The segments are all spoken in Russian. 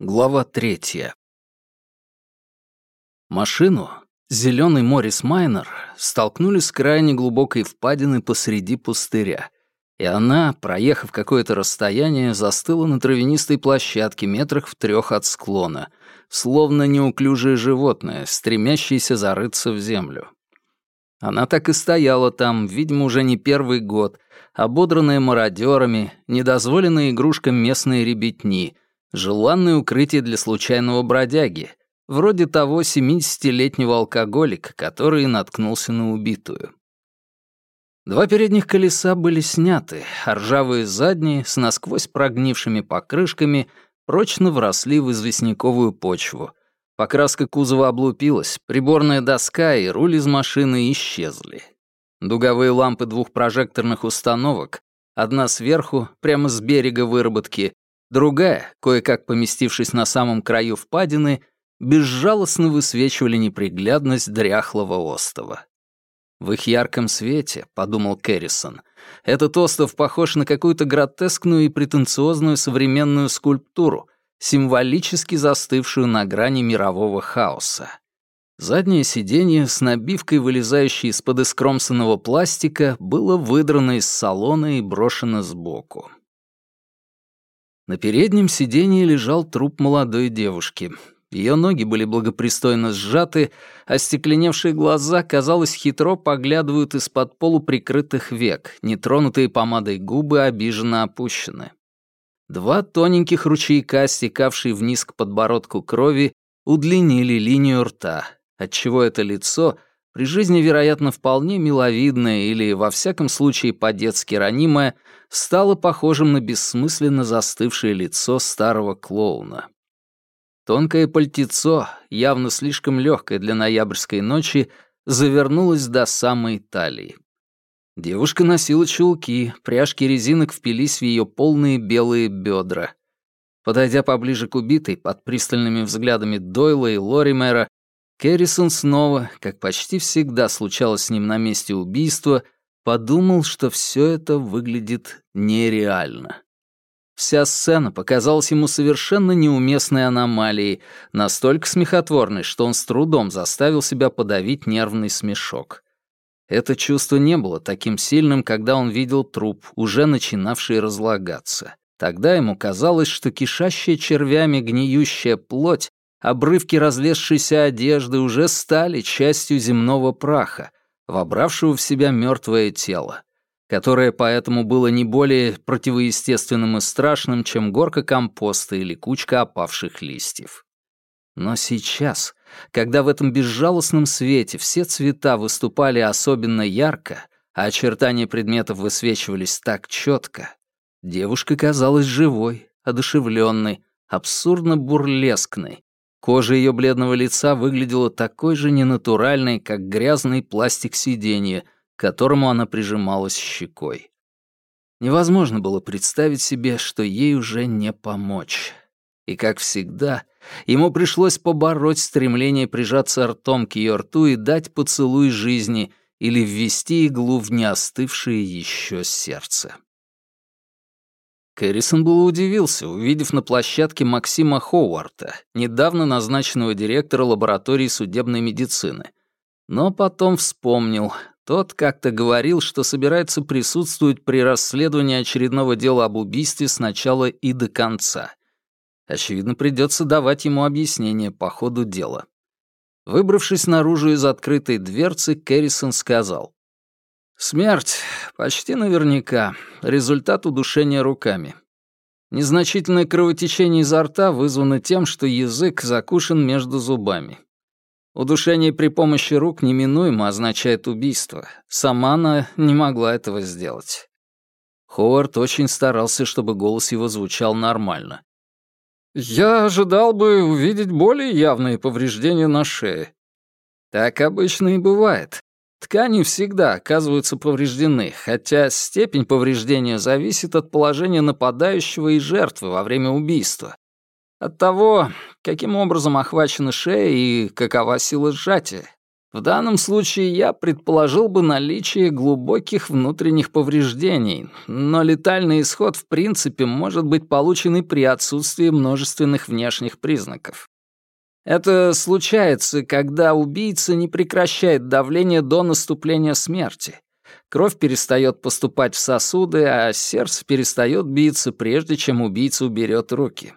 Глава третья. Машину, зеленый Моррис Майнер, столкнули с крайне глубокой впадины посреди пустыря, и она, проехав какое-то расстояние, застыла на травянистой площадке метрах в трех от склона, словно неуклюжее животное, стремящееся зарыться в землю. Она так и стояла там, видимо, уже не первый год, ободранная мародерами, недозволенная игрушкам местной ребятни — Желанное укрытие для случайного бродяги, вроде того 70-летнего алкоголика, который наткнулся на убитую. Два передних колеса были сняты, а ржавые задние, с насквозь прогнившими покрышками, прочно вросли в известняковую почву. Покраска кузова облупилась, приборная доска и руль из машины исчезли. Дуговые лампы двух прожекторных установок, одна сверху, прямо с берега выработки, Другая, кое-как поместившись на самом краю впадины, безжалостно высвечивали неприглядность дряхлого остова. В их ярком свете, — подумал Кэррисон, — этот остров похож на какую-то гротескную и претенциозную современную скульптуру, символически застывшую на грани мирового хаоса. Заднее сиденье с набивкой, вылезающей из-под искромсанного пластика, было выдрано из салона и брошено сбоку. На переднем сиденье лежал труп молодой девушки. Ее ноги были благопристойно сжаты, а стекленевшие глаза, казалось, хитро поглядывают из-под полуприкрытых век, нетронутые помадой губы обиженно опущены. Два тоненьких ручейка, стекавшие вниз к подбородку крови, удлинили линию рта, отчего это лицо, при жизни, вероятно, вполне миловидное или, во всяком случае, по-детски ранимое, стало похожим на бессмысленно застывшее лицо старого клоуна. Тонкое пальтецо, явно слишком легкое для ноябрьской ночи, завернулось до самой талии. Девушка носила чулки, пряжки резинок впились в ее полные белые бедра. Подойдя поближе к убитой, под пристальными взглядами Дойла и Лоримера, Керрисон снова, как почти всегда случалось с ним на месте убийства, подумал, что все это выглядит нереально. Вся сцена показалась ему совершенно неуместной аномалией, настолько смехотворной, что он с трудом заставил себя подавить нервный смешок. Это чувство не было таким сильным, когда он видел труп, уже начинавший разлагаться. Тогда ему казалось, что кишащая червями гниющая плоть, обрывки разлезшейся одежды уже стали частью земного праха, вобравшего в себя мертвое тело, которое поэтому было не более противоестественным и страшным, чем горка компоста или кучка опавших листьев. Но сейчас, когда в этом безжалостном свете все цвета выступали особенно ярко, а очертания предметов высвечивались так четко, девушка казалась живой, одушевленной, абсурдно бурлескной, Кожа ее бледного лица выглядела такой же ненатуральной, как грязный пластик сиденья, к которому она прижималась щекой. Невозможно было представить себе, что ей уже не помочь. И, как всегда, ему пришлось побороть стремление прижаться ртом к ее рту и дать поцелуй жизни или ввести иглу в неостывшее еще сердце. Кэррисон было удивился, увидев на площадке Максима Ховарта, недавно назначенного директора лаборатории судебной медицины. Но потом вспомнил. Тот как-то говорил, что собирается присутствовать при расследовании очередного дела об убийстве с начала и до конца. Очевидно, придется давать ему объяснение по ходу дела. Выбравшись наружу из открытой дверцы, Кэррисон сказал. Смерть почти наверняка результат удушения руками. Незначительное кровотечение изо рта вызвано тем, что язык закушен между зубами. Удушение при помощи рук неминуемо означает убийство. Сама она не могла этого сделать. Ховард очень старался, чтобы голос его звучал нормально. «Я ожидал бы увидеть более явные повреждения на шее». «Так обычно и бывает. Ткани всегда оказываются повреждены, хотя степень повреждения зависит от положения нападающего и жертвы во время убийства. От того, каким образом охвачена шея и какова сила сжатия. В данном случае я предположил бы наличие глубоких внутренних повреждений, но летальный исход в принципе может быть получен и при отсутствии множественных внешних признаков. Это случается, когда убийца не прекращает давление до наступления смерти. Кровь перестает поступать в сосуды, а сердце перестает биться, прежде чем убийца уберет руки.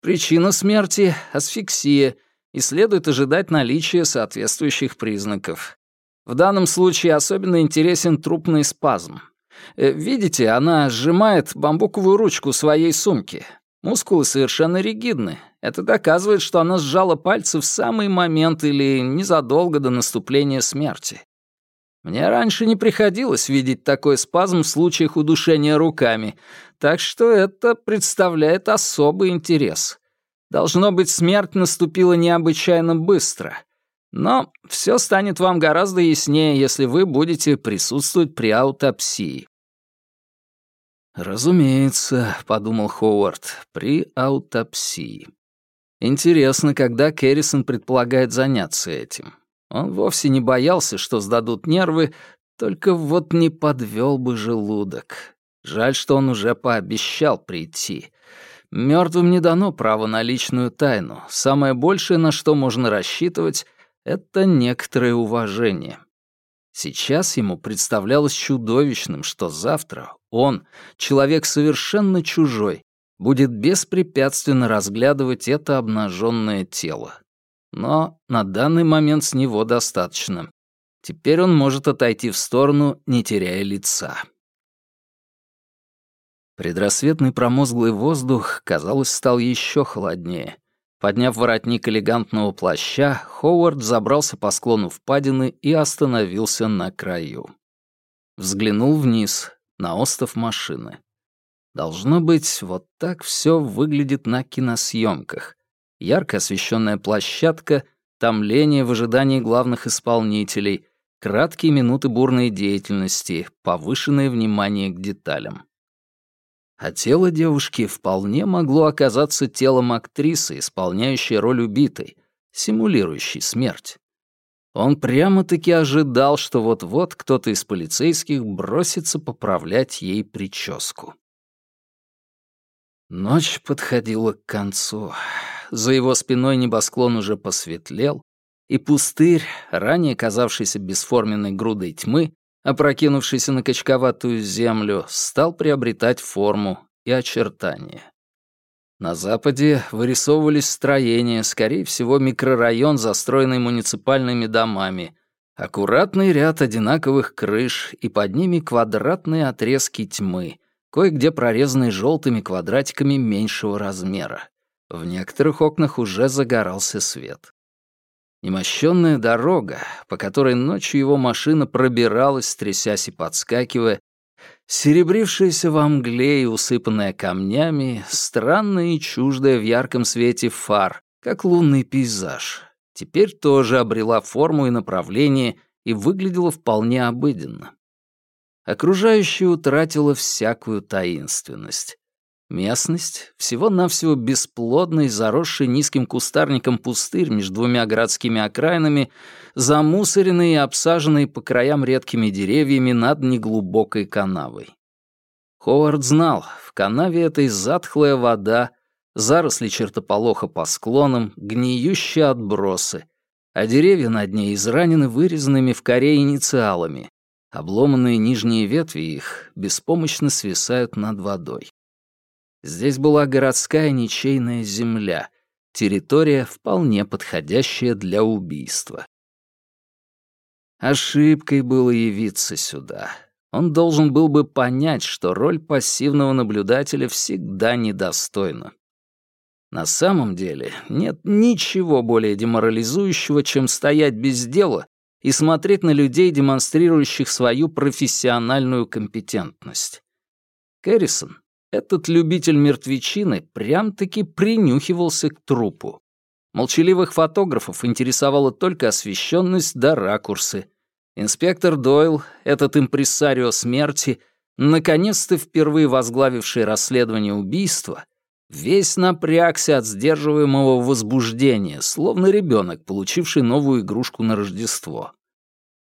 Причина смерти — асфиксия — и следует ожидать наличия соответствующих признаков. В данном случае особенно интересен трупный спазм. Э, видите, она сжимает бамбуковую ручку своей сумки. Мускулы совершенно ригидны. Это доказывает, что она сжала пальцы в самый момент или незадолго до наступления смерти. Мне раньше не приходилось видеть такой спазм в случаях удушения руками, так что это представляет особый интерес. Должно быть, смерть наступила необычайно быстро. Но все станет вам гораздо яснее, если вы будете присутствовать при аутопсии. «Разумеется», — подумал Ховард, — «при аутопсии». Интересно, когда Керрисон предполагает заняться этим. Он вовсе не боялся, что сдадут нервы, только вот не подвел бы желудок. Жаль, что он уже пообещал прийти. Мертвым не дано право на личную тайну. Самое большее, на что можно рассчитывать, это некоторое уважение. Сейчас ему представлялось чудовищным, что завтра он, человек совершенно чужой, будет беспрепятственно разглядывать это обнаженное тело. Но на данный момент с него достаточно. Теперь он может отойти в сторону, не теряя лица. Предрассветный промозглый воздух, казалось, стал еще холоднее. Подняв воротник элегантного плаща, Ховард забрался по склону впадины и остановился на краю. Взглянул вниз, на остов машины. Должно быть, вот так все выглядит на киносъемках. Ярко освещенная площадка, томление в ожидании главных исполнителей, краткие минуты бурной деятельности, повышенное внимание к деталям. А тело девушки вполне могло оказаться телом актрисы, исполняющей роль убитой, симулирующей смерть. Он прямо-таки ожидал, что вот-вот кто-то из полицейских бросится поправлять ей прическу. Ночь подходила к концу. За его спиной небосклон уже посветлел, и пустырь, ранее казавшийся бесформенной грудой тьмы, опрокинувшийся на качковатую землю, стал приобретать форму и очертания. На западе вырисовывались строения, скорее всего, микрорайон, застроенный муниципальными домами, аккуратный ряд одинаковых крыш и под ними квадратные отрезки тьмы, кое-где прорезанные желтыми квадратиками меньшего размера. В некоторых окнах уже загорался свет. Немощенная дорога, по которой ночью его машина пробиралась, трясясь и подскакивая, серебрившаяся во мгле и усыпанная камнями, странная и чуждая в ярком свете фар, как лунный пейзаж, теперь тоже обрела форму и направление и выглядела вполне обыденно. Окружающее утратило всякую таинственность. Местность, всего-навсего бесплодный, заросший низким кустарником пустырь между двумя городскими окраинами, замусоренный и обсаженный по краям редкими деревьями над неглубокой канавой. Ховард знал, в канаве этой затхлая вода, заросли чертополоха по склонам, гниющие отбросы, а деревья над ней изранены вырезанными в коре инициалами, обломанные нижние ветви их беспомощно свисают над водой. Здесь была городская ничейная земля, территория, вполне подходящая для убийства. Ошибкой было явиться сюда. Он должен был бы понять, что роль пассивного наблюдателя всегда недостойна. На самом деле нет ничего более деморализующего, чем стоять без дела и смотреть на людей, демонстрирующих свою профессиональную компетентность. Кэррисон этот любитель мертвечины прям-таки принюхивался к трупу. Молчаливых фотографов интересовала только освещенность да ракурсы. Инспектор Дойл, этот импрессарио смерти, наконец-то впервые возглавивший расследование убийства, Весь напрягся от сдерживаемого возбуждения, словно ребенок, получивший новую игрушку на Рождество.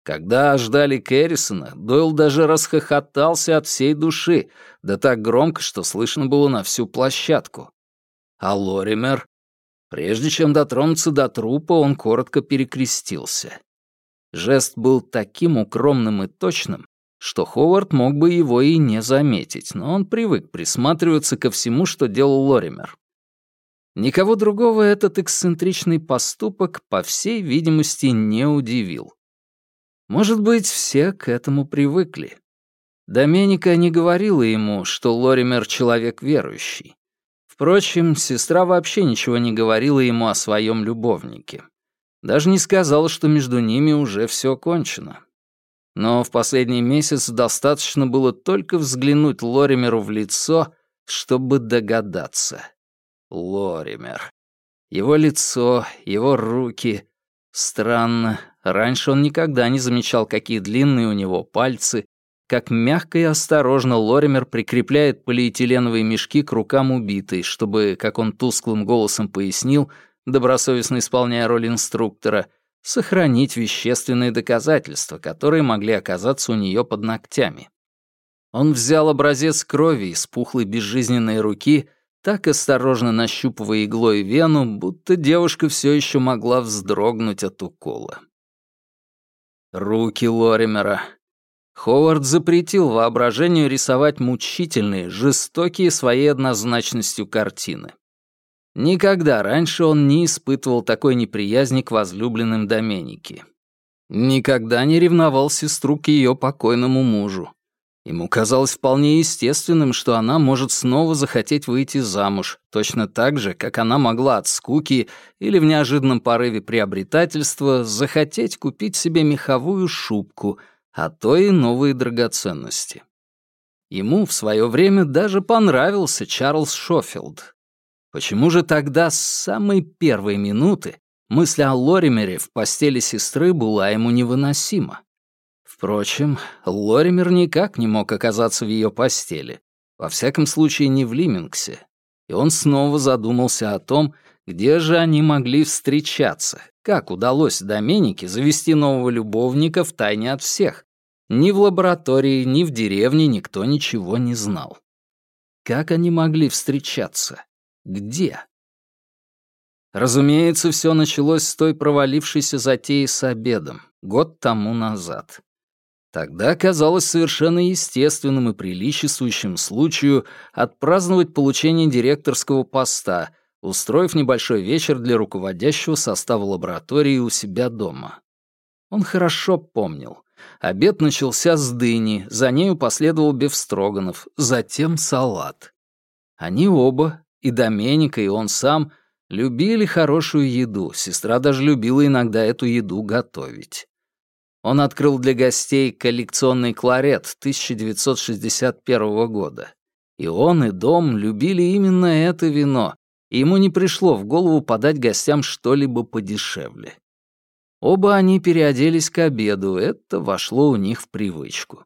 Когда ждали Кэррисона, Дойл даже расхохотался от всей души, да так громко, что слышно было на всю площадку. А Лоример? Прежде чем дотронуться до трупа, он коротко перекрестился. Жест был таким укромным и точным, что Ховард мог бы его и не заметить, но он привык присматриваться ко всему, что делал Лоример. Никого другого этот эксцентричный поступок, по всей видимости, не удивил. Может быть, все к этому привыкли. Доменика не говорила ему, что Лоример — человек верующий. Впрочем, сестра вообще ничего не говорила ему о своем любовнике. Даже не сказала, что между ними уже все кончено. Но в последний месяц достаточно было только взглянуть Лоримеру в лицо, чтобы догадаться. Лоример. Его лицо, его руки. Странно, раньше он никогда не замечал, какие длинные у него пальцы, как мягко и осторожно Лоример прикрепляет полиэтиленовые мешки к рукам убитой, чтобы, как он тусклым голосом пояснил, добросовестно исполняя роль инструктора — сохранить вещественные доказательства, которые могли оказаться у нее под ногтями. Он взял образец крови из пухлой безжизненной руки, так осторожно нащупывая иглой вену, будто девушка все еще могла вздрогнуть от укола. Руки Лоримера. Ховард запретил воображению рисовать мучительные, жестокие своей однозначностью картины. Никогда раньше он не испытывал такой неприязни к возлюбленным Доменике. Никогда не ревновал сестру к ее покойному мужу. Ему казалось вполне естественным, что она может снова захотеть выйти замуж, точно так же, как она могла от скуки или в неожиданном порыве приобретательства захотеть купить себе меховую шубку, а то и новые драгоценности. Ему в свое время даже понравился Чарльз Шофилд, Почему же тогда с самой первой минуты мысль о Лоримере в постели сестры была ему невыносима? Впрочем, Лоример никак не мог оказаться в ее постели, во всяком случае не в Лимингсе, и он снова задумался о том, где же они могли встречаться, как удалось Доменике завести нового любовника в тайне от всех. Ни в лаборатории, ни в деревне никто ничего не знал. Как они могли встречаться? Где? Разумеется, все началось с той провалившейся затеи с обедом, год тому назад. Тогда казалось совершенно естественным и приличествующим случаю отпраздновать получение директорского поста, устроив небольшой вечер для руководящего состава лаборатории у себя дома. Он хорошо помнил. Обед начался с дыни, за нею последовал бефстроганов, затем салат. Они оба, и Доменика, и он сам любили хорошую еду, сестра даже любила иногда эту еду готовить. Он открыл для гостей коллекционный кларет 1961 года. И он, и дом любили именно это вино, и ему не пришло в голову подать гостям что-либо подешевле. Оба они переоделись к обеду, это вошло у них в привычку.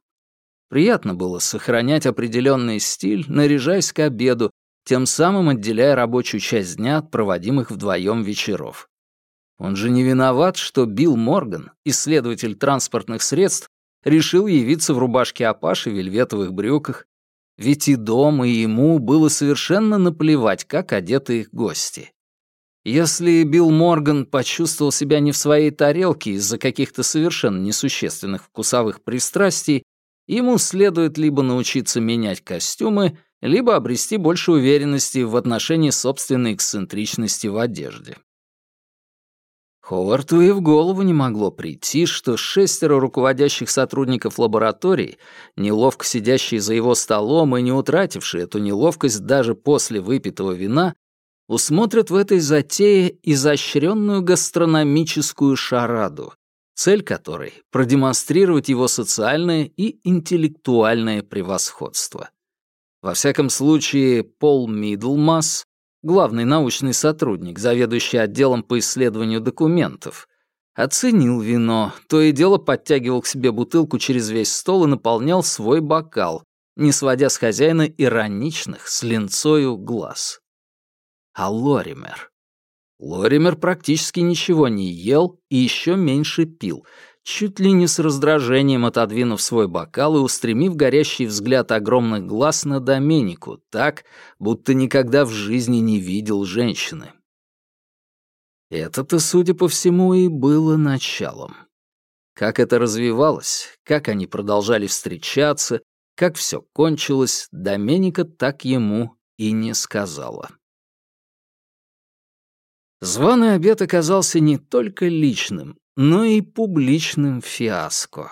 Приятно было сохранять определенный стиль, наряжаясь к обеду, тем самым отделяя рабочую часть дня от проводимых вдвоем вечеров. Он же не виноват, что Билл Морган, исследователь транспортных средств, решил явиться в рубашке Апаши и вельветовых брюках, ведь и дом, и ему было совершенно наплевать, как одеты их гости. Если Билл Морган почувствовал себя не в своей тарелке из-за каких-то совершенно несущественных вкусовых пристрастий, ему следует либо научиться менять костюмы, либо обрести больше уверенности в отношении собственной эксцентричности в одежде. Ховарту и в голову не могло прийти, что шестеро руководящих сотрудников лаборатории, неловко сидящие за его столом и не утратившие эту неловкость даже после выпитого вина, усмотрят в этой затее изощренную гастрономическую шараду, цель которой — продемонстрировать его социальное и интеллектуальное превосходство. Во всяком случае, Пол Мидлмас, главный научный сотрудник, заведующий отделом по исследованию документов, оценил вино, то и дело подтягивал к себе бутылку через весь стол и наполнял свой бокал, не сводя с хозяина ироничных, с линцою глаз. а Лоример. Лоример практически ничего не ел и еще меньше пил, чуть ли не с раздражением отодвинув свой бокал и устремив горящий взгляд огромных глаз на Доменику, так, будто никогда в жизни не видел женщины. Это-то, судя по всему, и было началом. Как это развивалось, как они продолжали встречаться, как все кончилось, Доменика так ему и не сказала. Званый обед оказался не только личным, но и публичным фиаско.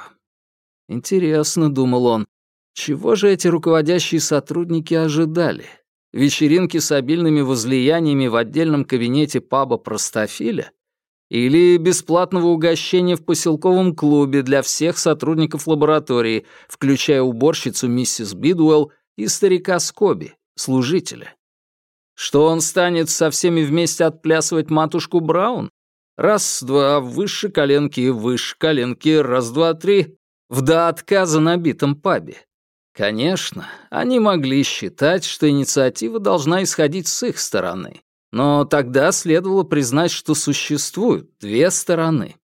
Интересно, думал он, чего же эти руководящие сотрудники ожидали? Вечеринки с обильными возлияниями в отдельном кабинете паба «Простофиля»? Или бесплатного угощения в поселковом клубе для всех сотрудников лаборатории, включая уборщицу миссис Бидуэлл и старика Скоби, служителя? Что он станет со всеми вместе отплясывать матушку Браун? Раз-два, выше коленки, выше коленки, раз-два-три. В до отказа набитом пабе. Конечно, они могли считать, что инициатива должна исходить с их стороны. Но тогда следовало признать, что существуют две стороны.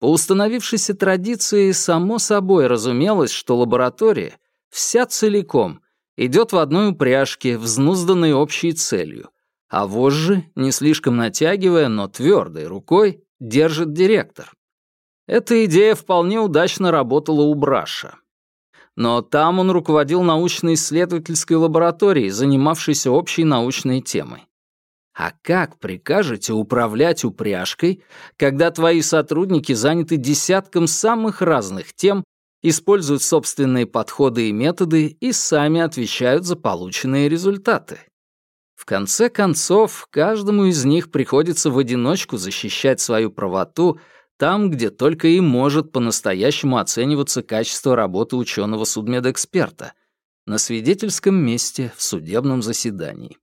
По установившейся традиции, само собой разумелось, что лаборатория вся целиком идет в одной упряжке, взнузданной общей целью, а вожжи, не слишком натягивая, но твердой рукой, держит директор. Эта идея вполне удачно работала у Браша. Но там он руководил научно-исследовательской лабораторией, занимавшейся общей научной темой. А как прикажете управлять упряжкой, когда твои сотрудники заняты десятком самых разных тем, используют собственные подходы и методы и сами отвечают за полученные результаты? В конце концов, каждому из них приходится в одиночку защищать свою правоту там, где только и может по-настоящему оцениваться качество работы ученого-судмедэксперта, на свидетельском месте в судебном заседании.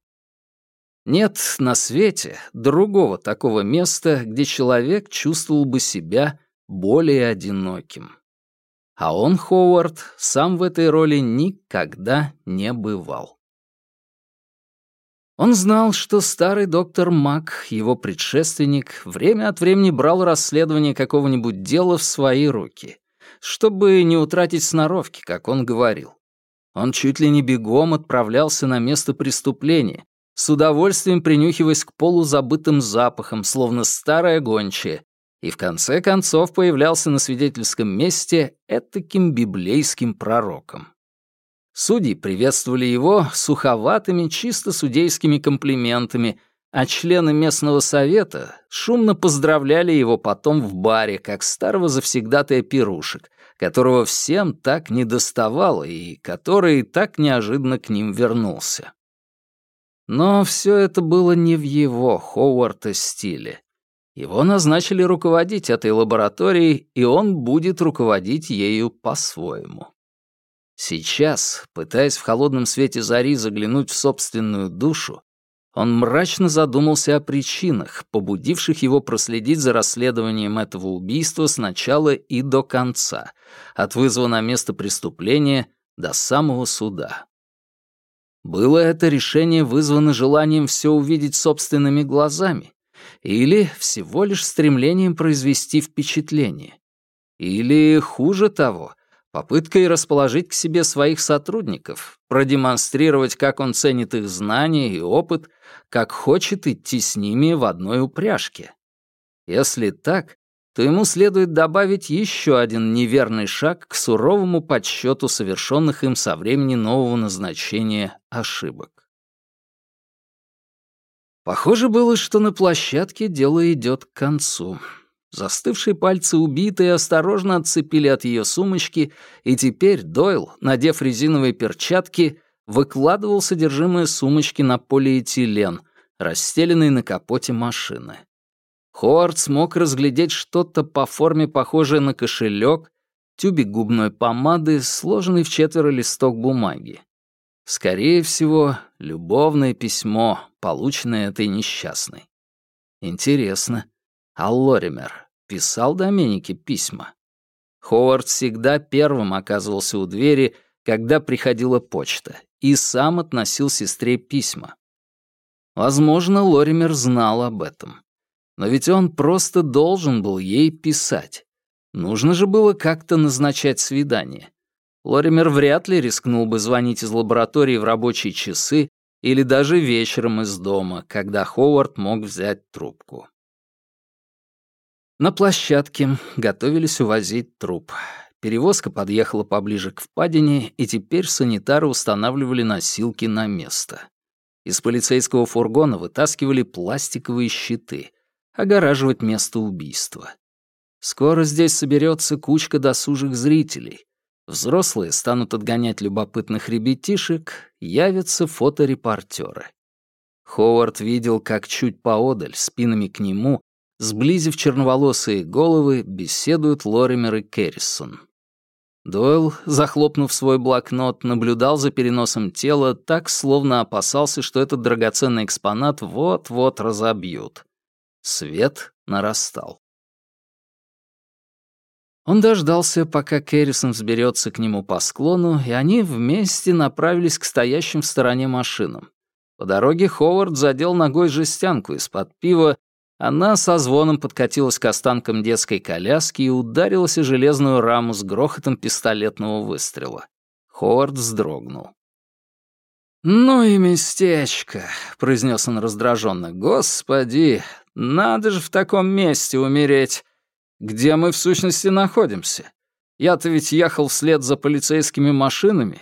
Нет на свете другого такого места, где человек чувствовал бы себя более одиноким. А он, Ховард, сам в этой роли никогда не бывал. Он знал, что старый доктор Мак, его предшественник, время от времени брал расследование какого-нибудь дела в свои руки, чтобы не утратить сноровки, как он говорил. Он чуть ли не бегом отправлялся на место преступления, с удовольствием принюхиваясь к полузабытым запахам, словно старая гончая, и в конце концов появлялся на свидетельском месте этаким библейским пророком. Судьи приветствовали его суховатыми, чисто судейскими комплиментами, а члены местного совета шумно поздравляли его потом в баре, как старого завсегдатая пирушек, которого всем так недоставало и который так неожиданно к ним вернулся. Но все это было не в его, Ховарда, стиле. Его назначили руководить этой лабораторией, и он будет руководить ею по-своему. Сейчас, пытаясь в холодном свете зари заглянуть в собственную душу, он мрачно задумался о причинах, побудивших его проследить за расследованием этого убийства сначала и до конца, от вызова на место преступления до самого суда. Было это решение вызвано желанием все увидеть собственными глазами или всего лишь стремлением произвести впечатление? Или, хуже того, попыткой расположить к себе своих сотрудников, продемонстрировать, как он ценит их знания и опыт, как хочет идти с ними в одной упряжке. Если так, то ему следует добавить еще один неверный шаг к суровому подсчету совершенных им со времени нового назначения ошибок. Похоже было, что на площадке дело идет к концу. Застывшие пальцы убитой осторожно отцепили от ее сумочки, и теперь Дойл, надев резиновые перчатки, выкладывал содержимое сумочки на полиэтилен, расстеленный на капоте машины. Ховард смог разглядеть что-то по форме похожее на кошелек, тюбик губной помады, сложенный в четверо листок бумаги. Скорее всего, любовное письмо, полученное этой несчастной. Интересно, а Лоример писал Доменике письма. Ховард всегда первым оказывался у двери, когда приходила почта, и сам относил сестре письма. Возможно, Лоример знал об этом. Но ведь он просто должен был ей писать. Нужно же было как-то назначать свидание. Лоример вряд ли рискнул бы звонить из лаборатории в рабочие часы или даже вечером из дома, когда Ховард мог взять трубку. На площадке готовились увозить труп. Перевозка подъехала поближе к впадине, и теперь санитары устанавливали носилки на место. Из полицейского фургона вытаскивали пластиковые щиты, огораживать место убийства. Скоро здесь соберется кучка досужих зрителей. Взрослые станут отгонять любопытных ребятишек, явятся фоторепортеры. Ховард видел, как чуть поодаль, спинами к нему, сблизив черноволосые головы, беседуют Лоример и Керрисон. Дойл, захлопнув свой блокнот, наблюдал за переносом тела так, словно опасался, что этот драгоценный экспонат вот-вот разобьют. Свет нарастал. Он дождался, пока Керрисон взберется к нему по склону, и они вместе направились к стоящим в стороне машинам. По дороге Ховард задел ногой жестянку из-под пива, она со звоном подкатилась к останкам детской коляски и ударилась о железную раму с грохотом пистолетного выстрела. Ховард вздрогнул. «Ну и местечко», — произнес он раздраженно. «Господи, надо же в таком месте умереть. Где мы в сущности находимся? Я-то ведь ехал вслед за полицейскими машинами.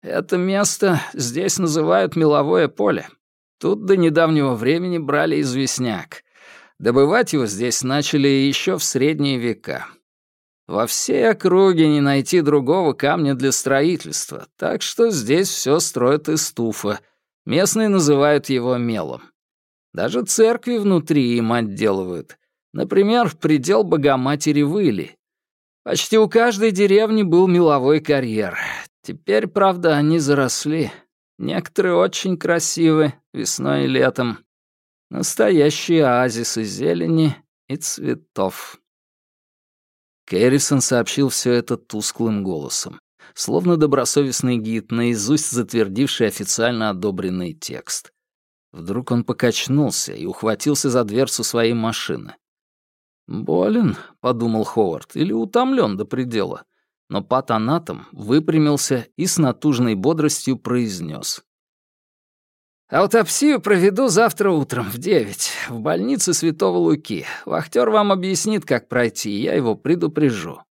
Это место здесь называют меловое поле. Тут до недавнего времени брали известняк. Добывать его здесь начали еще в средние века. Во всей округе не найти другого камня для строительства, так что здесь все строят из туфа. Местные называют его мелом. Даже церкви внутри им отделывают. Например, предел Богоматери Выли. Почти у каждой деревни был меловой карьер. Теперь, правда, они заросли. Некоторые очень красивы весной и летом. Настоящие оазисы зелени и цветов. Кэррисон сообщил все это тусклым голосом, словно добросовестный гид, наизусть затвердивший официально одобренный текст. Вдруг он покачнулся и ухватился за дверцу своей машины. «Болен», — подумал Ховард, — «или утомлен до предела». Но патанатом выпрямился и с натужной бодростью произнес. «Аутопсию проведу завтра утром в девять в больнице Святого Луки. Вахтер вам объяснит, как пройти, я его предупрежу».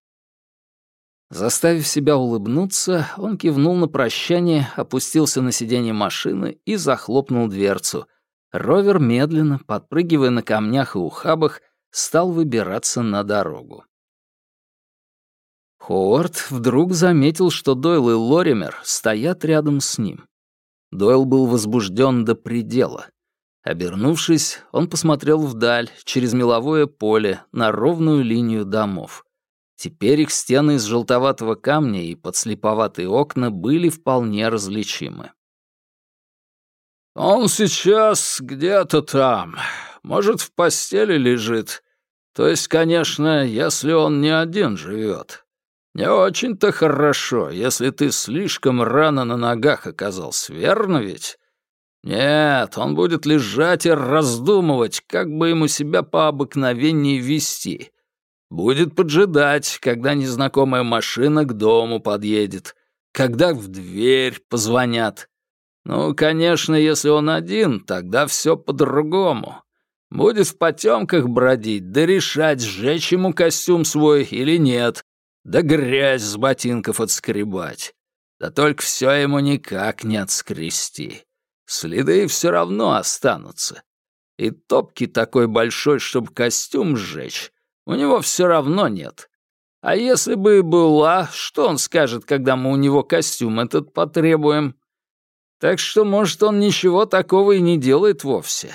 Заставив себя улыбнуться, он кивнул на прощание, опустился на сиденье машины и захлопнул дверцу. Ровер медленно, подпрыгивая на камнях и ухабах, стал выбираться на дорогу. Ховард вдруг заметил, что Дойл и Лоример стоят рядом с ним. Дойл был возбужден до предела. Обернувшись, он посмотрел вдаль, через меловое поле, на ровную линию домов. Теперь их стены из желтоватого камня и подслеповатые окна были вполне различимы. «Он сейчас где-то там. Может, в постели лежит. То есть, конечно, если он не один живет. Не очень-то хорошо, если ты слишком рано на ногах оказался, верно ведь? Нет, он будет лежать и раздумывать, как бы ему себя по обыкновению вести. Будет поджидать, когда незнакомая машина к дому подъедет, когда в дверь позвонят. Ну, конечно, если он один, тогда все по-другому. Будет в потемках бродить, да решать, сжечь ему костюм свой или нет, да грязь с ботинков отскребать. Да только все ему никак не отскрести. Следы все равно останутся. И топки такой большой, чтобы костюм сжечь, у него все равно нет. А если бы и была, что он скажет, когда мы у него костюм этот потребуем? Так что, может, он ничего такого и не делает вовсе.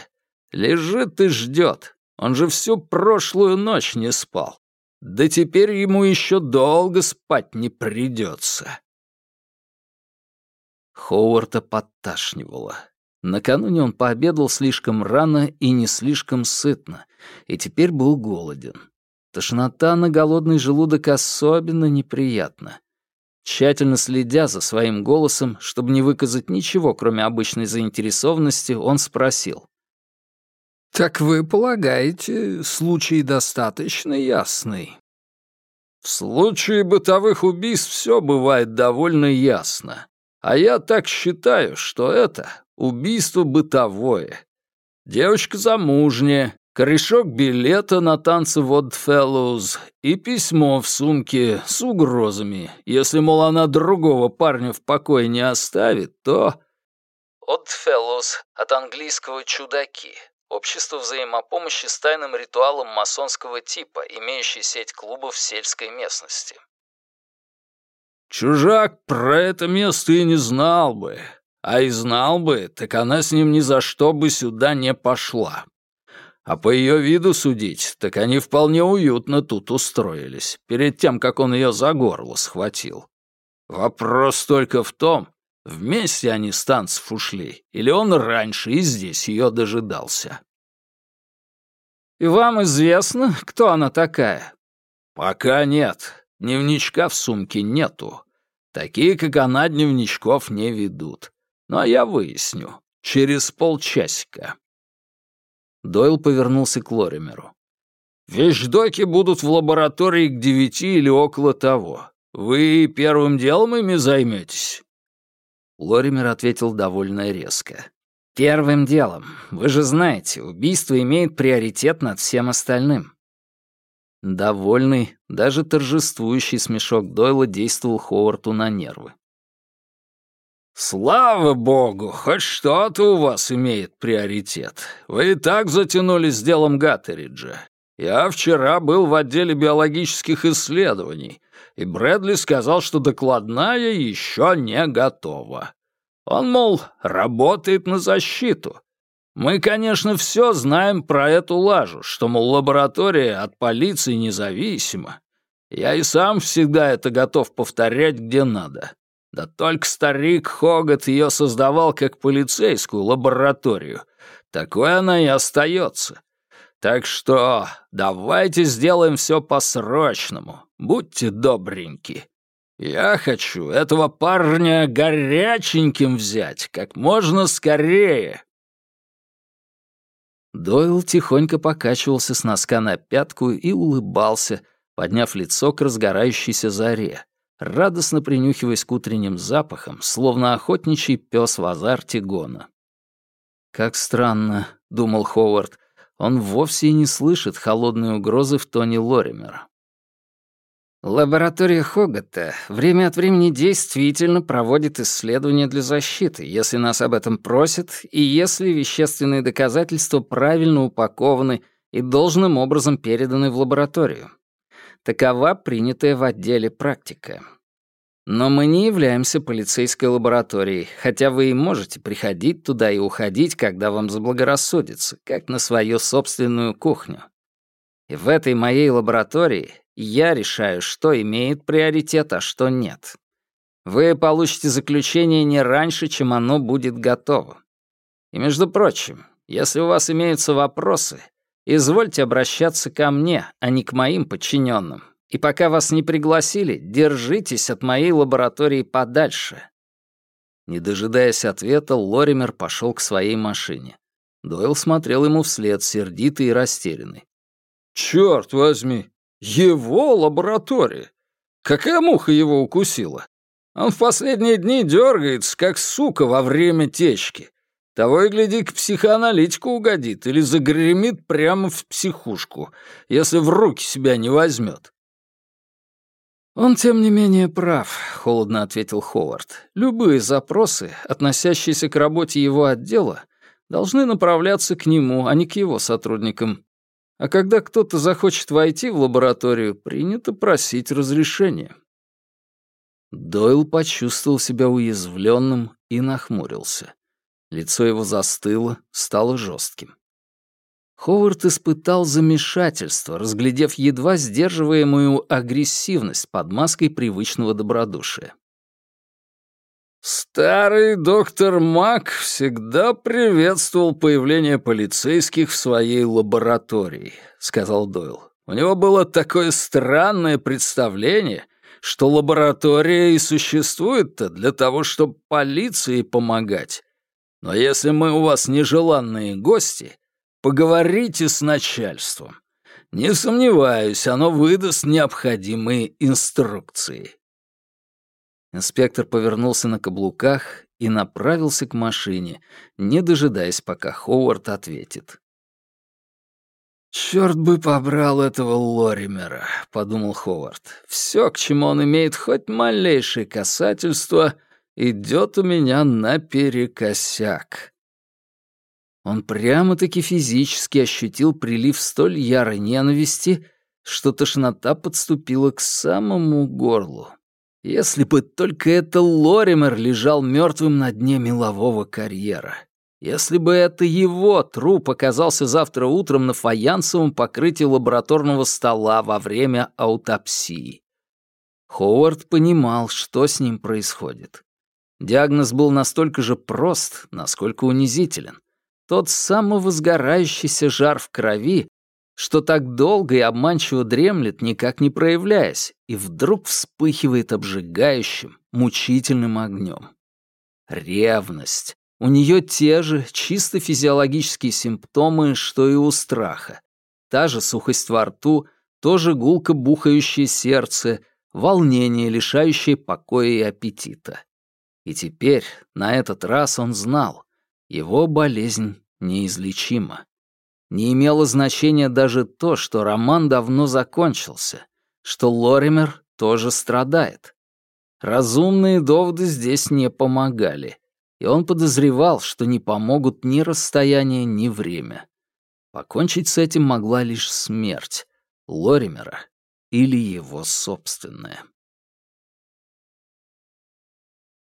Лежит и ждет. Он же всю прошлую ночь не спал. Да теперь ему еще долго спать не придется. Ховарда подташнивало. Накануне он пообедал слишком рано и не слишком сытно, и теперь был голоден. Тошнота на голодный желудок особенно неприятна. Тщательно следя за своим голосом, чтобы не выказать ничего, кроме обычной заинтересованности, он спросил. «Так вы полагаете, случай достаточно ясный?» «В случае бытовых убийств все бывает довольно ясно. А я так считаю, что это убийство бытовое. Девочка замужняя, корешок билета на танцы в Oddfellows и письмо в сумке с угрозами. Если, мол, она другого парня в покое не оставит, то... Oddfellows от английского «чудаки». Общество взаимопомощи с тайным ритуалом масонского типа, имеющее сеть клубов в сельской местности. Чужак про это место и не знал бы. А и знал бы, так она с ним ни за что бы сюда не пошла. А по ее виду судить, так они вполне уютно тут устроились, перед тем, как он ее за горло схватил. Вопрос только в том, вместе они с танцев ушли, или он раньше и здесь ее дожидался. «И вам известно, кто она такая?» «Пока нет. Дневничка в сумке нету. Такие, как она, дневничков не ведут. Ну а я выясню. Через полчасика». Дойл повернулся к Лоримеру. «Вещдоки будут в лаборатории к девяти или около того. Вы первым делом ими займетесь?» Лоример ответил довольно резко. «Первым делом. Вы же знаете, убийство имеет приоритет над всем остальным». Довольный, даже торжествующий смешок Дойла действовал Ховарту на нервы. «Слава богу, хоть что-то у вас имеет приоритет. Вы и так затянулись с делом Гаттериджа. Я вчера был в отделе биологических исследований, и Брэдли сказал, что докладная еще не готова. Он, мол, работает на защиту. Мы, конечно, все знаем про эту лажу, что, мол, лаборатория от полиции независима. Я и сам всегда это готов повторять где надо. Да только старик Хогат ее создавал как полицейскую лабораторию. Такой она и остается. Так что давайте сделаем все по-срочному. Будьте добреньки. Я хочу этого парня горяченьким взять, как можно скорее. Дойл тихонько покачивался с носка на пятку и улыбался, подняв лицо к разгорающейся заре радостно принюхиваясь к утренним запахам, словно охотничий пес в азарте гона. «Как странно», — думал Ховард, — «он вовсе и не слышит холодной угрозы в тоне Лоримера». Лаборатория Хогата время от времени действительно проводит исследования для защиты, если нас об этом просят, и если вещественные доказательства правильно упакованы и должным образом переданы в лабораторию. Такова принятая в отделе практика. Но мы не являемся полицейской лабораторией, хотя вы и можете приходить туда и уходить, когда вам заблагорассудится, как на свою собственную кухню. И в этой моей лаборатории я решаю, что имеет приоритет, а что нет. Вы получите заключение не раньше, чем оно будет готово. И, между прочим, если у вас имеются вопросы, Извольте обращаться ко мне, а не к моим подчиненным. И пока вас не пригласили, держитесь от моей лаборатории подальше». Не дожидаясь ответа, Лоример пошел к своей машине. Дойл смотрел ему вслед, сердитый и растерянный. «Черт возьми! Его лаборатория! Какая муха его укусила? Он в последние дни дергается, как сука во время течки. Того и гляди, к психоаналитику угодит или загремит прямо в психушку, если в руки себя не возьмет. «Он, тем не менее, прав», — холодно ответил Ховард. «Любые запросы, относящиеся к работе его отдела, должны направляться к нему, а не к его сотрудникам. А когда кто-то захочет войти в лабораторию, принято просить разрешения». Дойл почувствовал себя уязвленным и нахмурился. Лицо его застыло, стало жестким. Ховард испытал замешательство, разглядев едва сдерживаемую агрессивность под маской привычного добродушия. «Старый доктор Мак всегда приветствовал появление полицейских в своей лаборатории», — сказал Дойл. «У него было такое странное представление, что лаборатория и существует-то для того, чтобы полиции помогать. Но если мы у вас нежеланные гости, поговорите с начальством. Не сомневаюсь, оно выдаст необходимые инструкции». Инспектор повернулся на каблуках и направился к машине, не дожидаясь, пока Ховард ответит. «Чёрт бы побрал этого Лоримера», — подумал Ховард. «Всё, к чему он имеет хоть малейшее касательство, идёт у меня наперекосяк». Он прямо-таки физически ощутил прилив столь ярой ненависти, что тошнота подступила к самому горлу. Если бы только это Лоример лежал мёртвым на дне мелового карьера. Если бы это его труп оказался завтра утром на фаянсовом покрытии лабораторного стола во время аутопсии. Ховард понимал, что с ним происходит. Диагноз был настолько же прост, насколько унизителен. Тот самовозгорающийся жар в крови, что так долго и обманчиво дремлет, никак не проявляясь, и вдруг вспыхивает обжигающим, мучительным огнем. Ревность, у нее те же чисто физиологические симптомы, что и у страха. Та же сухость во рту, тоже гулко бухающее сердце, волнение, лишающее покоя и аппетита. И теперь, на этот раз он знал, его болезнь неизлечима. Не имело значения даже то, что роман давно закончился, что Лоример тоже страдает. Разумные доводы здесь не помогали и он подозревал, что не помогут ни расстояние, ни время. Покончить с этим могла лишь смерть Лоримера или его собственная.